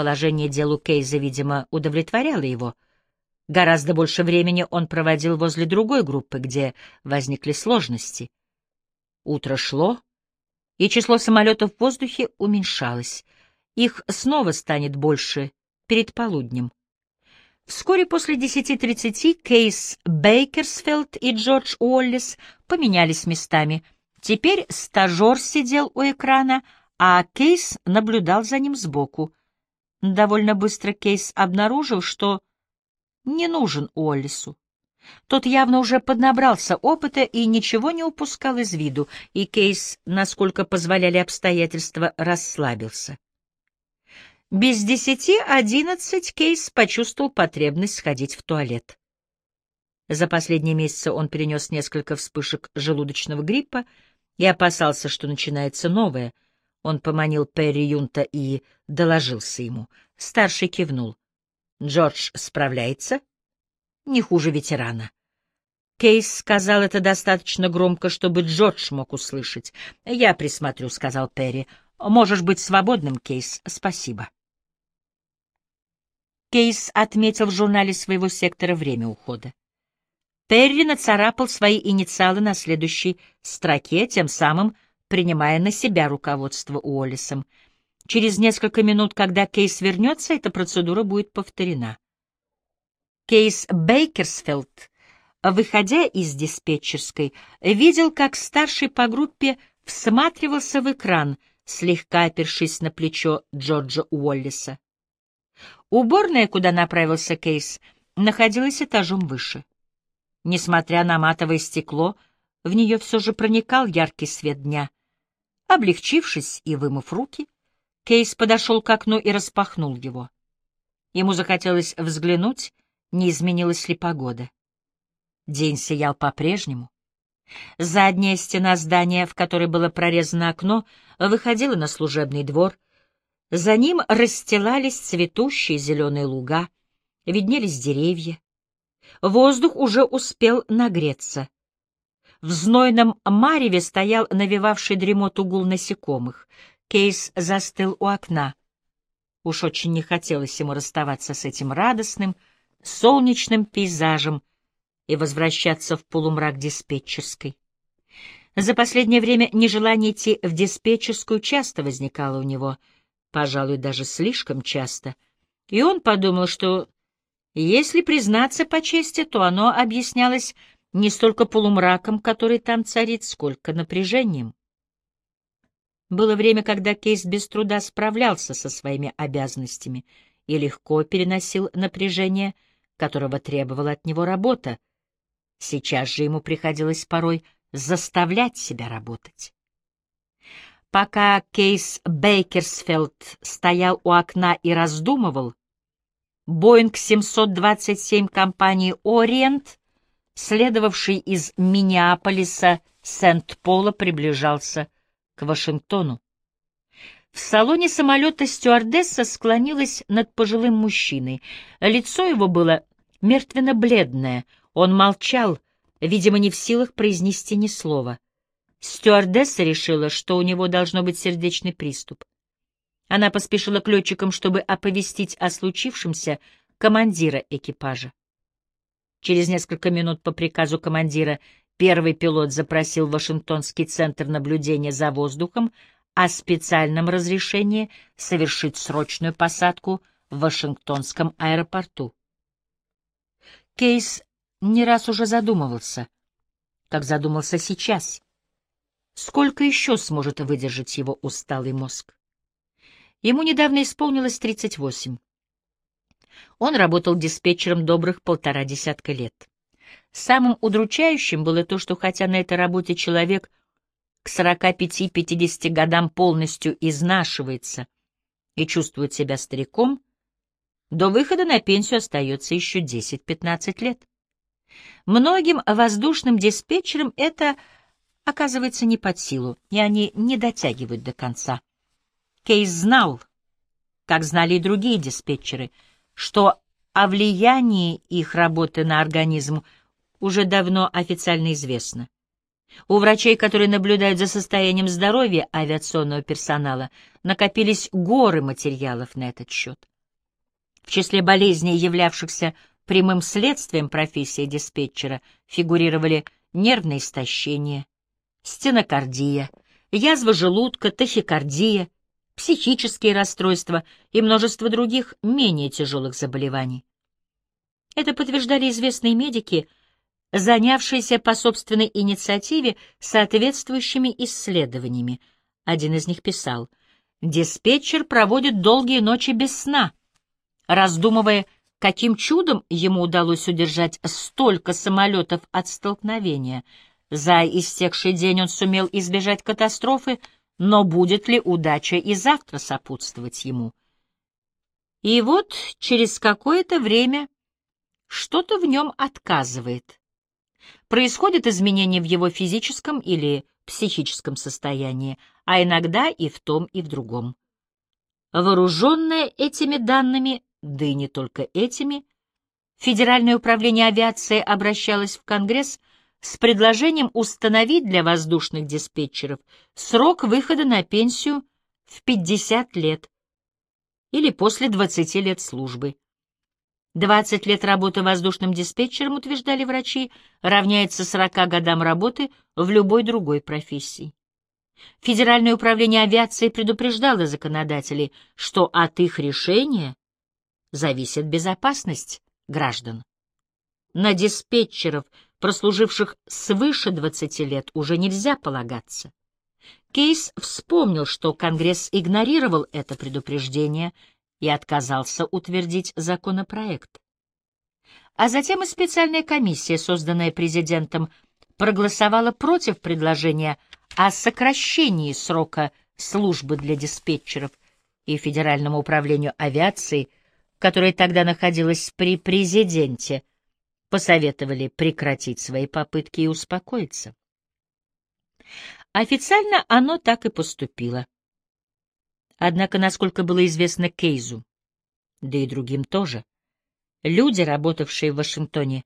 Положение дел у Кейза, видимо, удовлетворяло его. Гораздо больше времени он проводил возле другой группы, где возникли сложности. Утро шло, и число самолетов в воздухе уменьшалось. Их снова станет больше перед полуднем. Вскоре после 10.30 Кейс Бейкерсфелд и Джордж Уоллес поменялись местами. Теперь стажер сидел у экрана, а Кейс наблюдал за ним сбоку. Довольно быстро Кейс обнаружил, что не нужен Уоллесу. Тот явно уже поднабрался опыта и ничего не упускал из виду, и Кейс, насколько позволяли обстоятельства, расслабился. Без десяти одиннадцать Кейс почувствовал потребность сходить в туалет. За последние месяцы он перенес несколько вспышек желудочного гриппа и опасался, что начинается новое. Он поманил Перри Юнта и доложился ему. Старший кивнул. «Джордж справляется?» «Не хуже ветерана». Кейс сказал это достаточно громко, чтобы Джордж мог услышать. «Я присмотрю», — сказал Перри. «Можешь быть свободным, Кейс. Спасибо». Кейс отметил в журнале своего сектора время ухода. Перри нацарапал свои инициалы на следующей строке, тем самым принимая на себя руководство Уоллесом. Через несколько минут, когда Кейс вернется, эта процедура будет повторена. Кейс Бейкерсфилд, выходя из диспетчерской, видел, как старший по группе всматривался в экран, слегка опершись на плечо Джорджа Уоллеса. Уборная, куда направился Кейс, находилась этажом выше. Несмотря на матовое стекло, в нее все же проникал яркий свет дня. Облегчившись и вымыв руки, Кейс подошел к окну и распахнул его. Ему захотелось взглянуть, не изменилась ли погода. День сиял по-прежнему. Задняя стена здания, в которой было прорезано окно, выходила на служебный двор — за ним расстилались цветущие зеленые луга, виднелись деревья. Воздух уже успел нагреться. В знойном мареве стоял навевавший дремоту гул насекомых. Кейс застыл у окна. Уж очень не хотелось ему расставаться с этим радостным, солнечным пейзажем и возвращаться в полумрак диспетчерской. За последнее время нежелание идти в диспетчерскую часто возникало у него — пожалуй, даже слишком часто, и он подумал, что, если признаться по чести, то оно объяснялось не столько полумраком, который там царит, сколько напряжением. Было время, когда Кейс без труда справлялся со своими обязанностями и легко переносил напряжение, которого требовала от него работа. Сейчас же ему приходилось порой заставлять себя работать. Пока Кейс Бейкерсфелд стоял у окна и раздумывал, Боинг 727 компании «Ориент», следовавший из Миннеаполиса Сент-Пола, приближался к Вашингтону. В салоне самолета стюардесса склонилась над пожилым мужчиной. Лицо его было мертвенно-бледное, он молчал, видимо, не в силах произнести ни слова. Стюардесса решила, что у него должно быть сердечный приступ. Она поспешила к летчикам, чтобы оповестить о случившемся командира экипажа. Через несколько минут по приказу командира первый пилот запросил Вашингтонский центр наблюдения за воздухом о специальном разрешении совершить срочную посадку в Вашингтонском аэропорту. Кейс не раз уже задумывался, как задумался сейчас. Сколько еще сможет выдержать его усталый мозг? Ему недавно исполнилось 38. Он работал диспетчером добрых полтора десятка лет. Самым удручающим было то, что хотя на этой работе человек к 45-50 годам полностью изнашивается и чувствует себя стариком, до выхода на пенсию остается еще 10-15 лет. Многим воздушным диспетчерам это оказывается не под силу, и они не дотягивают до конца. Кейс знал, как знали и другие диспетчеры, что о влиянии их работы на организм уже давно официально известно. У врачей, которые наблюдают за состоянием здоровья авиационного персонала, накопились горы материалов на этот счет. В числе болезней, являвшихся прямым следствием профессии диспетчера, фигурировали нервное истощение, стенокардия, язва желудка, тахикардия, психические расстройства и множество других менее тяжелых заболеваний. Это подтверждали известные медики, занявшиеся по собственной инициативе соответствующими исследованиями. Один из них писал, «Диспетчер проводит долгие ночи без сна, раздумывая, каким чудом ему удалось удержать столько самолетов от столкновения. За истекший день он сумел избежать катастрофы, но будет ли удача и завтра сопутствовать ему? И вот через какое-то время что-то в нем отказывает. Происходят изменения в его физическом или психическом состоянии, а иногда и в том, и в другом. Вооруженное этими данными, да и не только этими, Федеральное управление авиации обращалось в Конгресс с предложением установить для воздушных диспетчеров срок выхода на пенсию в 50 лет или после 20 лет службы. 20 лет работы воздушным диспетчером, утверждали врачи, равняется 40 годам работы в любой другой профессии. Федеральное управление авиации предупреждало законодателей, что от их решения зависит безопасность граждан. На диспетчеров, прослуживших свыше 20 лет, уже нельзя полагаться. Кейс вспомнил, что Конгресс игнорировал это предупреждение и отказался утвердить законопроект. А затем и специальная комиссия, созданная президентом, проголосовала против предложения о сокращении срока службы для диспетчеров и Федеральному управлению авиации, которое тогда находилось при президенте, посоветовали прекратить свои попытки и успокоиться. Официально оно так и поступило. Однако, насколько было известно Кейзу, да и другим тоже, люди, работавшие в Вашингтоне,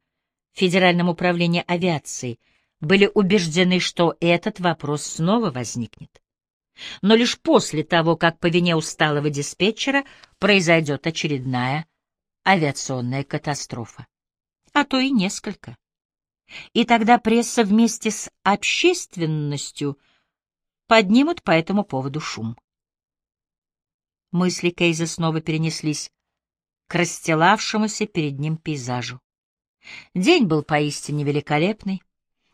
в Федеральном управлении авиации, были убеждены, что этот вопрос снова возникнет. Но лишь после того, как по вине усталого диспетчера произойдет очередная авиационная катастрофа. А то и несколько. И тогда пресса вместе с общественностью поднимут по этому поводу шум. Мысли Кейза снова перенеслись к расстилавшемуся перед ним пейзажу. День был поистине великолепный,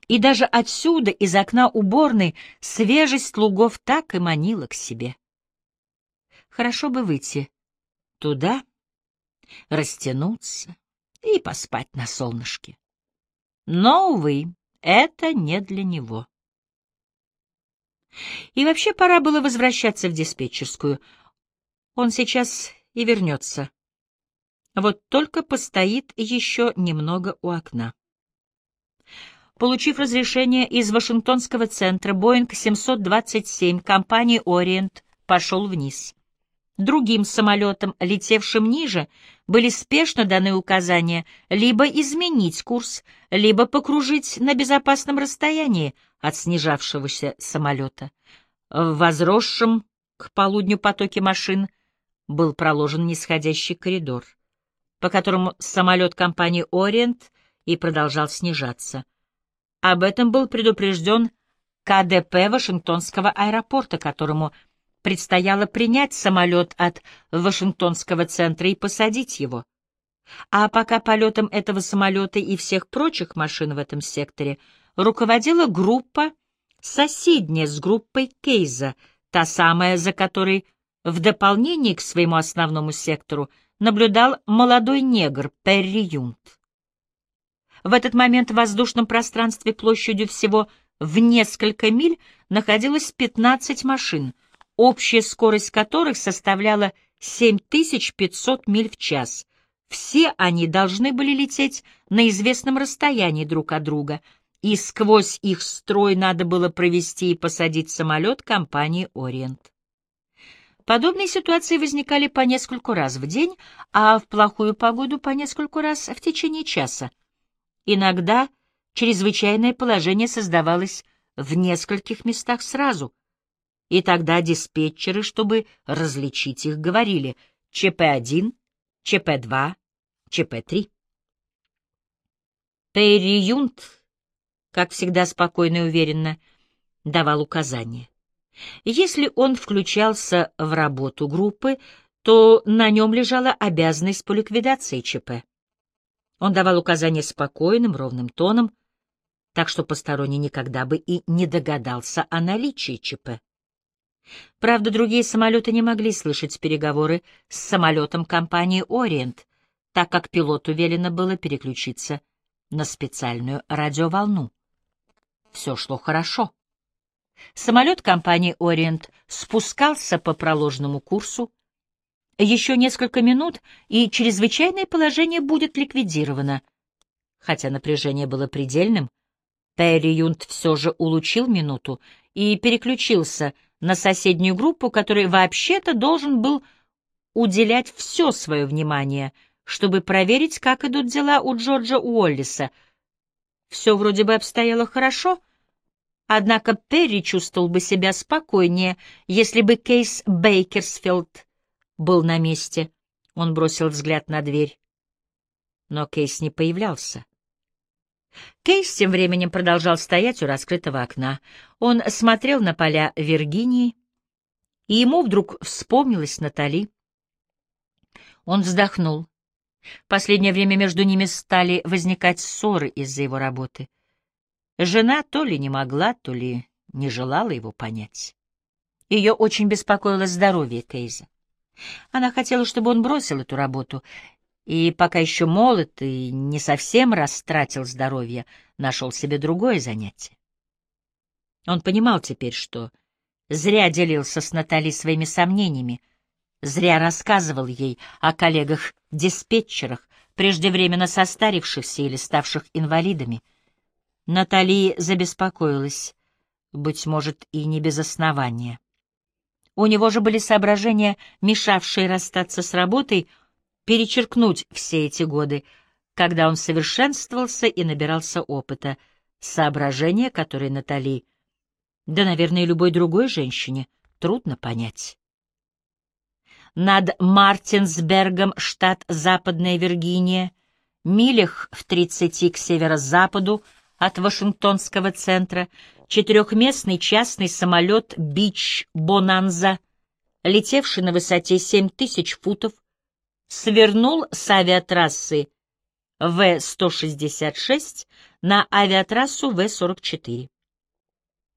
и даже отсюда, из окна уборной, свежесть лугов так и манила к себе. Хорошо бы выйти туда, растянуться и поспать на солнышке. Но, увы, это не для него. И вообще пора было возвращаться в диспетчерскую — он сейчас и вернется. Вот только постоит еще немного у окна. Получив разрешение из Вашингтонского центра, Боинг 727 компании «Ориент» пошел вниз. Другим самолетам, летевшим ниже, были спешно даны указания либо изменить курс, либо покружить на безопасном расстоянии от снижавшегося самолета. В возросшем к полудню потоке машин — был проложен нисходящий коридор, по которому самолет компании «Ориент» и продолжал снижаться. Об этом был предупрежден КДП Вашингтонского аэропорта, которому предстояло принять самолет от Вашингтонского центра и посадить его. А пока полетом этого самолета и всех прочих машин в этом секторе руководила группа, соседняя с группой Кейза, та самая, за которой в дополнение к своему основному сектору наблюдал молодой негр Перри Юнт. В этот момент в воздушном пространстве площадью всего в несколько миль находилось 15 машин, общая скорость которых составляла 7500 миль в час. Все они должны были лететь на известном расстоянии друг от друга, и сквозь их строй надо было провести и посадить самолет компании «Ориент». Подобные ситуации возникали по нескольку раз в день, а в плохую погоду по нескольку раз в течение часа. Иногда чрезвычайное положение создавалось в нескольких местах сразу. И тогда диспетчеры, чтобы различить их, говорили ЧП-1, ЧП-2, ЧП-3. Перри Юнт, как всегда спокойно и уверенно, давал указания. Если он включался в работу группы, то на нем лежала обязанность по ликвидации ЧП. Он давал указания спокойным, ровным тоном, так что посторонний никогда бы и не догадался о наличии ЧП. Правда, другие самолеты не могли слышать переговоры с самолетом компании «Ориент», так как пилоту велено было переключиться на специальную радиоволну. Все шло хорошо. Самолет компании «Ориент» спускался по проложенному курсу. Еще несколько минут, и чрезвычайное положение будет ликвидировано. Хотя напряжение было предельным, Перри Юнт все же улучил минуту и переключился на соседнюю группу, который вообще-то должен был уделять все свое внимание, чтобы проверить, как идут дела у Джорджа Уоллиса. Все вроде бы обстояло хорошо — Однако Перри чувствовал бы себя спокойнее, если бы Кейс Бейкерсфилд был на месте. Он бросил взгляд на дверь. Но Кейс не появлялся. Кейс тем временем продолжал стоять у раскрытого окна. Он смотрел на поля Виргинии, и ему вдруг вспомнилась Натали. Он вздохнул. Последнее время между ними стали возникать ссоры из-за его работы — Жена то ли не могла, то ли не желала его понять. Ее очень беспокоило здоровье Кейза. Она хотела, чтобы он бросил эту работу, и пока еще молод и не совсем растратил здоровье, нашел себе другое занятие. Он понимал теперь, что зря делился с Натали своими сомнениями, зря рассказывал ей о коллегах-диспетчерах, преждевременно состарившихся или ставших инвалидами — Натали забеспокоилась, быть может, и не без основания. У него же были соображения, мешавшие расстаться с работой, перечеркнуть все эти годы, когда он совершенствовался и набирался опыта, соображения, которые Натали, да, наверное, любой другой женщине, трудно понять. Над Мартинсбергом, штат Западная Виргиния, милях в тридцати к северо-западу, от Вашингтонского центра четырехместный частный самолет «Бич Бонанза», летевший на высоте 7 тысяч футов, свернул с авиатрассы В-166 на авиатрассу В-44.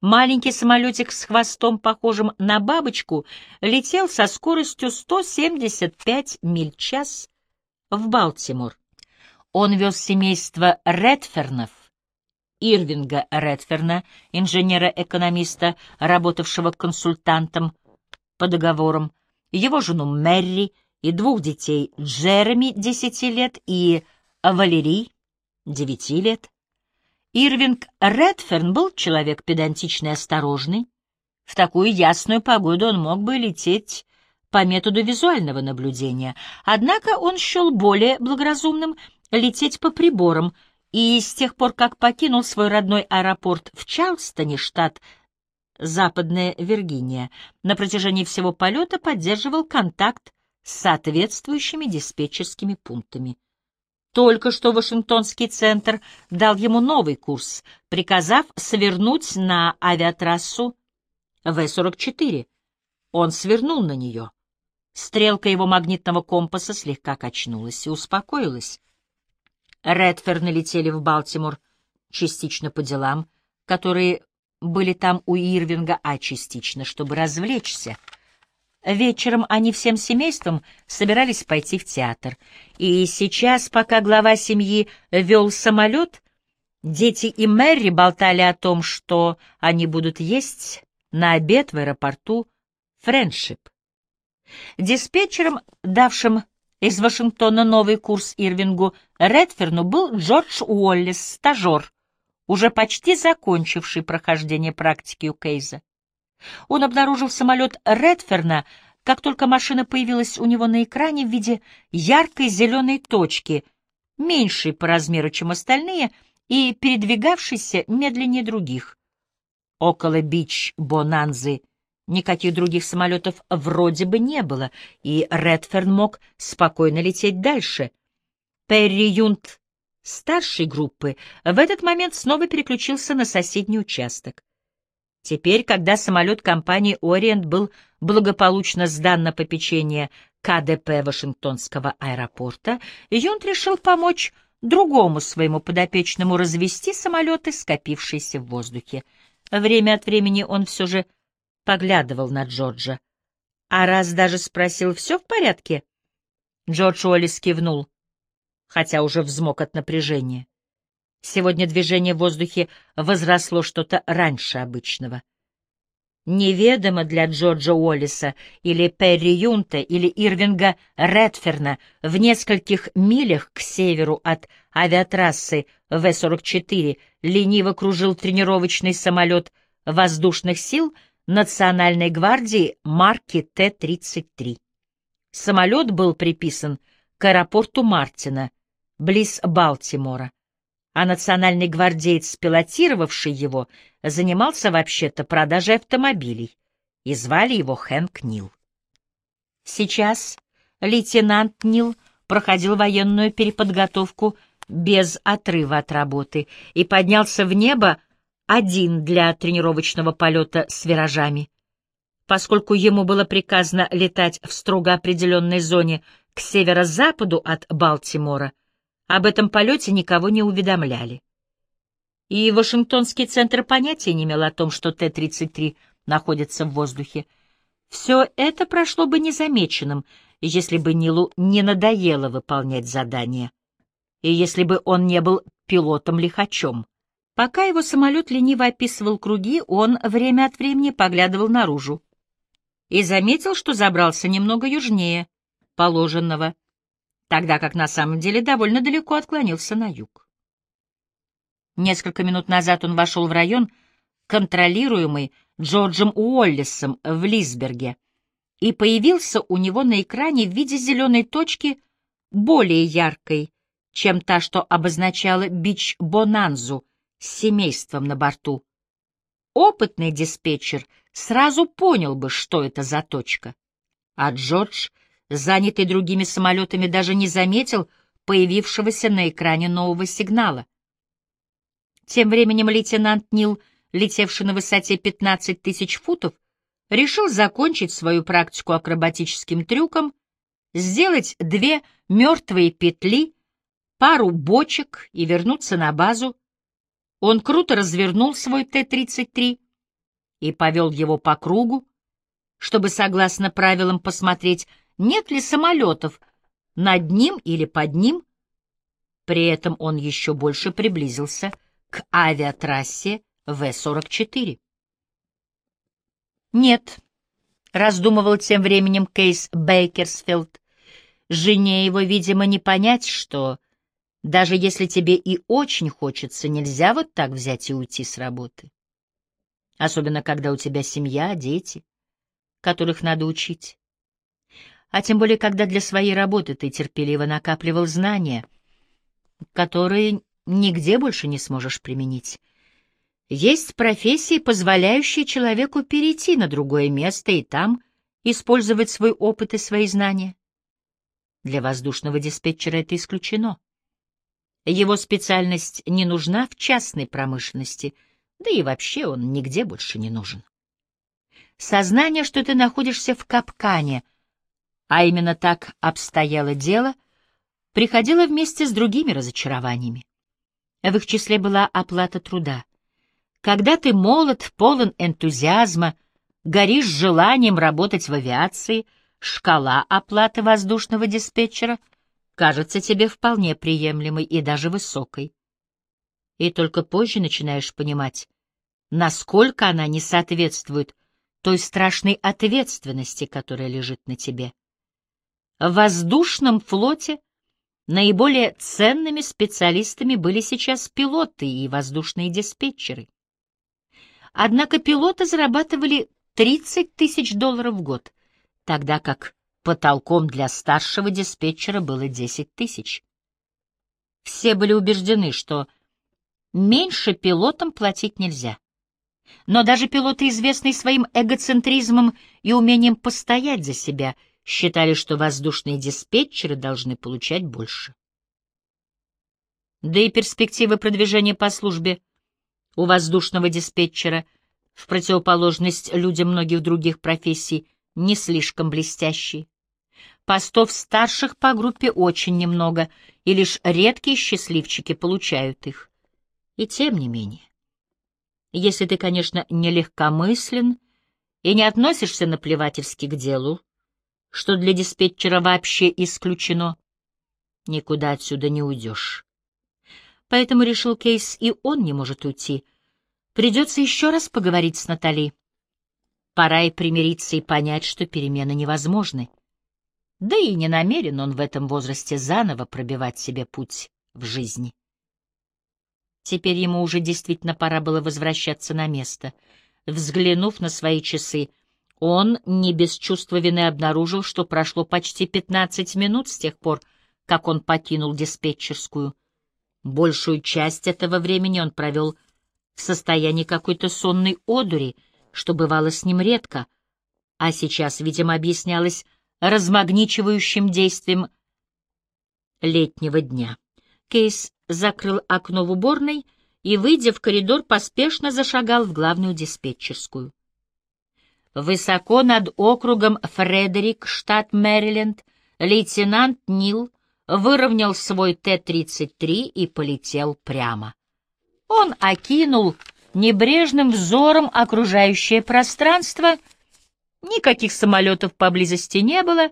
Маленький самолетик с хвостом, похожим на бабочку, летел со скоростью 175 миль в час в Балтимор. Он вез семейство Редфернов, Ирвинга Редферна, инженера-экономиста, работавшего консультантом по договорам, его жену Мэри и двух детей Джереми, десяти лет, и Валерий, девяти лет. Ирвинг Редферн был человек педантичный и осторожный. В такую ясную погоду он мог бы лететь по методу визуального наблюдения, однако он счел более благоразумным лететь по приборам — и с тех пор, как покинул свой родной аэропорт в Чарльстоне, штат Западная Виргиния, на протяжении всего полета поддерживал контакт с соответствующими диспетчерскими пунктами. Только что Вашингтонский центр дал ему новый курс, приказав свернуть на авиатрассу В-44. Он свернул на нее. Стрелка его магнитного компаса слегка качнулась и успокоилась. Редферны летели в Балтимор частично по делам, которые были там у Ирвинга, а частично, чтобы развлечься. Вечером они всем семейством собирались пойти в театр. И сейчас, пока глава семьи вел самолет, дети и Мэри болтали о том, что они будут есть на обед в аэропорту Френдшип. Диспетчером, давшим из Вашингтона новый курс Ирвингу Редферну был Джордж Уоллес, стажер, уже почти закончивший прохождение практики у Кейза. Он обнаружил самолет Редферна, как только машина появилась у него на экране в виде яркой зеленой точки, меньшей по размеру, чем остальные, и передвигавшейся медленнее других. Около бич Бонанзы Никаких других самолетов вроде бы не было, и Редферн мог спокойно лететь дальше. Перри Юнт старшей группы в этот момент снова переключился на соседний участок. Теперь, когда самолет компании «Ориент» был благополучно сдан на попечение КДП Вашингтонского аэропорта, Юнт решил помочь другому своему подопечному развести самолеты, скопившиеся в воздухе. Время от времени он все же поглядывал на Джорджа. А раз даже спросил, все в порядке? Джордж Уоллес кивнул, хотя уже взмок от напряжения. Сегодня движение в воздухе возросло что-то раньше обычного. Неведомо для Джорджа Уоллиса или Перри Юнта или Ирвинга Редферна в нескольких милях к северу от авиатрассы В-44 лениво кружил тренировочный самолет воздушных сил Национальной гвардии марки Т-33. Самолет был приписан к аэропорту Мартина, близ Балтимора а национальный гвардеец, пилотировавший его, занимался вообще-то продажей автомобилей, и звали его Хэнк Нил. Сейчас лейтенант Нил проходил военную переподготовку без отрыва от работы и поднялся в небо один для тренировочного полета с виражами. Поскольку ему было приказано летать в строго определенной зоне к северо-западу от Балтимора, об этом полете никого не уведомляли. И Вашингтонский центр понятия не имел о том, что Т-33 находится в воздухе. Все это прошло бы незамеченным, если бы Нилу не надоело выполнять задание, и если бы он не был пилотом-лихачом. Пока его самолет лениво описывал круги, он время от времени поглядывал наружу и заметил, что забрался немного южнее положенного тогда как на самом деле довольно далеко отклонился на юг. Несколько минут назад он вошел в район, контролируемый Джорджем Уоллесом в Лисберге, и появился у него на экране в виде зеленой точки более яркой, чем та, что обозначала бич-бонанзу с семейством на борту. Опытный диспетчер сразу понял бы, что это за точка, а Джордж — занятый другими самолетами, даже не заметил появившегося на экране нового сигнала. Тем временем лейтенант Нил, летевший на высоте 15 тысяч футов, решил закончить свою практику акробатическим трюком, сделать две мертвые петли, пару бочек и вернуться на базу. Он круто развернул свой Т-33 и повел его по кругу, чтобы, согласно правилам, посмотреть, нет ли самолетов над ним или под ним. При этом он еще больше приблизился к авиатрассе В-44. Нет, раздумывал тем временем Кейс Бейкерсфилд. Жене его, видимо, не понять, что даже если тебе и очень хочется, нельзя вот так взять и уйти с работы. Особенно, когда у тебя семья, дети, которых надо учить а тем более, когда для своей работы ты терпеливо накапливал знания, которые нигде больше не сможешь применить. Есть профессии, позволяющие человеку перейти на другое место и там использовать свой опыт и свои знания. Для воздушного диспетчера это исключено. Его специальность не нужна в частной промышленности, да и вообще он нигде больше не нужен. Сознание, что ты находишься в капкане — а именно так обстояло дело, приходило вместе с другими разочарованиями. В их числе была оплата труда. Когда ты молод, полон энтузиазма, горишь желанием работать в авиации, шкала оплаты воздушного диспетчера кажется тебе вполне приемлемой и даже высокой. И только позже начинаешь понимать, насколько она не соответствует той страшной ответственности, которая лежит на тебе. В воздушном флоте наиболее ценными специалистами были сейчас пилоты и воздушные диспетчеры. Однако пилоты зарабатывали 30 тысяч долларов в год, тогда как потолком для старшего диспетчера было 10 тысяч. Все были убеждены, что меньше пилотам платить нельзя. Но даже пилоты, известные своим эгоцентризмом и умением постоять за себя, считали, что воздушные диспетчеры должны получать больше. Да и перспективы продвижения по службе у воздушного диспетчера, в противоположность людям многих других профессий, не слишком блестящие. Постов старших по группе очень немного, и лишь редкие счастливчики получают их. И тем не менее. Если ты, конечно, не легкомыслен и не относишься наплевательски к делу, что для диспетчера вообще исключено, никуда отсюда не уйдешь. Поэтому решил Кейс, и он не может уйти. Придется еще раз поговорить с Натали. Пора и примириться и понять, что перемены невозможны. Да и не намерен он в этом возрасте заново пробивать себе путь в жизни. Теперь ему уже действительно пора было возвращаться на место. Взглянув на свои часы, он не без чувства вины обнаружил, что прошло почти пятнадцать минут с тех пор, как он покинул диспетчерскую. Большую часть этого времени он провел в состоянии какой-то сонной одури, что бывало с ним редко, а сейчас, видимо, объяснялось размагничивающим действием летнего дня. Кейс закрыл окно в уборной и, выйдя в коридор, поспешно зашагал в главную диспетчерскую. Высоко над округом Фредерик, штат Мэриленд, лейтенант Нил выровнял свой Т-33 и полетел прямо. Он окинул небрежным взором окружающее пространство, никаких самолетов поблизости не было,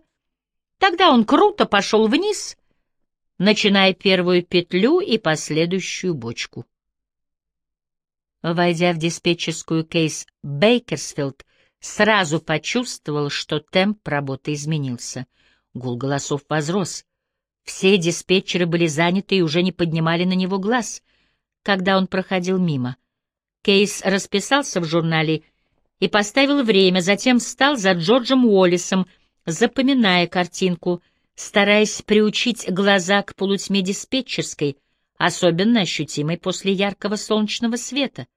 тогда он круто пошел вниз, начиная первую петлю и последующую бочку. Войдя в диспетчерскую кейс Бейкерсфилд, сразу почувствовал, что темп работы изменился. Гул голосов возрос. Все диспетчеры были заняты и уже не поднимали на него глаз, когда он проходил мимо. Кейс расписался в журнале и поставил время, затем встал за Джорджем Уоллесом, запоминая картинку, стараясь приучить глаза к полутьме диспетчерской, особенно ощутимой после яркого солнечного света.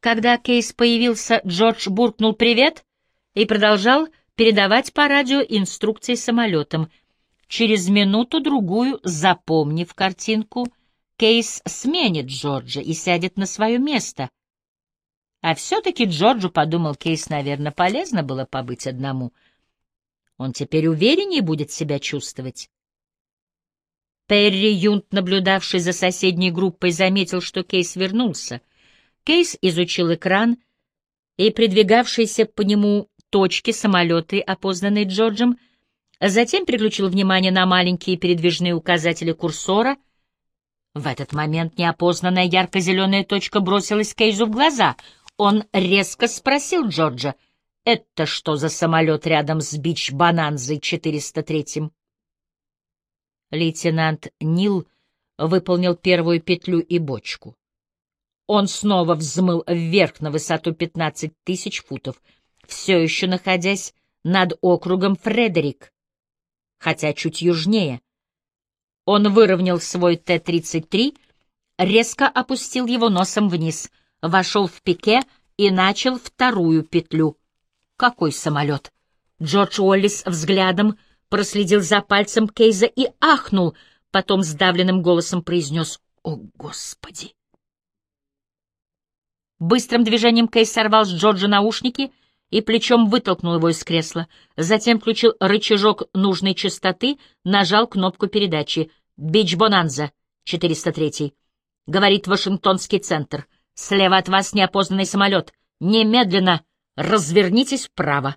Когда Кейс появился, Джордж буркнул «Привет» и продолжал передавать по радио инструкции самолетам — Через минуту-другую, запомнив картинку, Кейс сменит Джорджа и сядет на свое место. А все-таки Джорджу, подумал Кейс, наверное, полезно было побыть одному. Он теперь увереннее будет себя чувствовать. Перри Юнт, наблюдавший за соседней группой, заметил, что Кейс вернулся. Кейс изучил экран, и придвигавшиеся по нему точки самолеты, опознанные Джорджем, — Затем переключил внимание на маленькие передвижные указатели курсора. В этот момент неопознанная ярко-зеленая точка бросилась Кейзу в глаза. Он резко спросил Джорджа, «Это что за самолет рядом с Бич-Бананзой 403-м?» Лейтенант Нил выполнил первую петлю и бочку. Он снова взмыл вверх на высоту 15 тысяч футов, все еще находясь над округом Фредерик хотя чуть южнее. Он выровнял свой Т-33, резко опустил его носом вниз, вошел в пике и начал вторую петлю. Какой самолет? Джордж Уоллис взглядом проследил за пальцем Кейза и ахнул, потом сдавленным голосом произнес «О, Господи!». Быстрым движением Кейс сорвал с Джорджа наушники — и плечом вытолкнул его из кресла. Затем включил рычажок нужной частоты, нажал кнопку передачи. «Бич Бонанза, 403 Говорит Вашингтонский центр. Слева от вас неопознанный самолет. Немедленно развернитесь вправо.